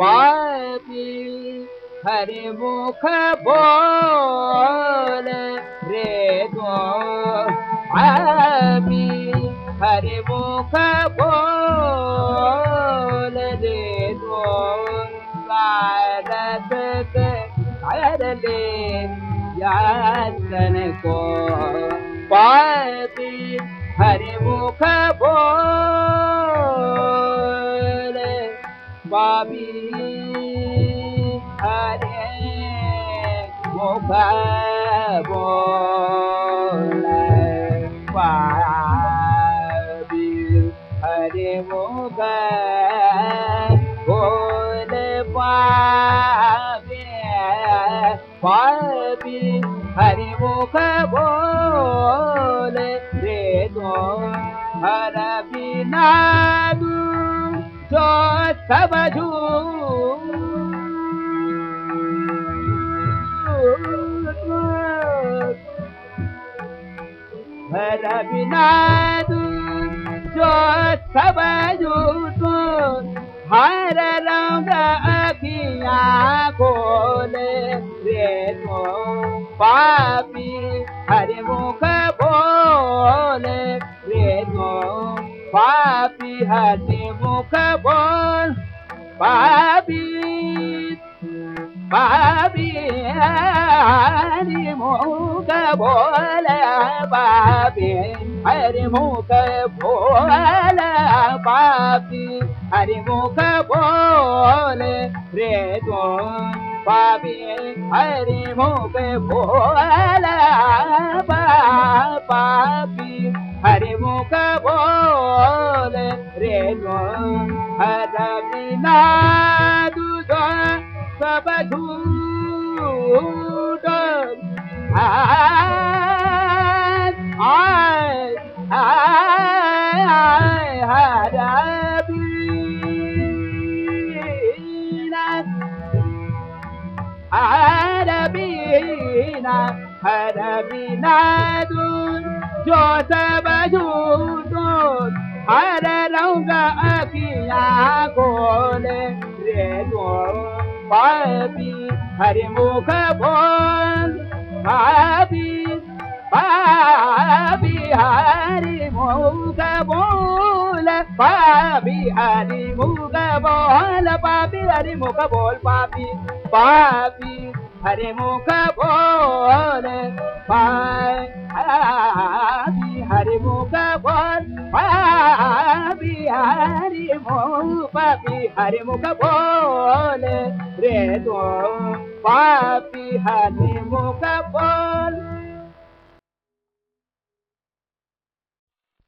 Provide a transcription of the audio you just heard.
पापी हरि मुख बोल रे दो हरि मुख बोल रे दो ले यातन को पापी हरि मुख बोल पापी हरे मुख बोल पापी हरे मुख बोल पापी पापी हरि मुख बोल रे दो हर बिना दू जो सब हर रंग पापी हरि मुख पापी हरि मुख बोल पापी पापी हरि मुख बोल पापी हरि मुख बोल पापी हरि मुख बोल रे तो पापी हरि मुख बोल बोल रे तो हर बिना दूध सब झूठ आय आय आय हर बीना हर बीना हर बीना दूर जो सब झूठो हर रंग अखिया खोले रे दो पापी हरि मुख बोल पापी पापी हरि मुख बोल पापी हरि मुख बोल पापी हरि मुख बोल पापी पापी हरि मुख बोल पापी हरि मुख बोल पापी हरि पापी हरि मुख बोल। रे तो पापी हरि मुख बोल।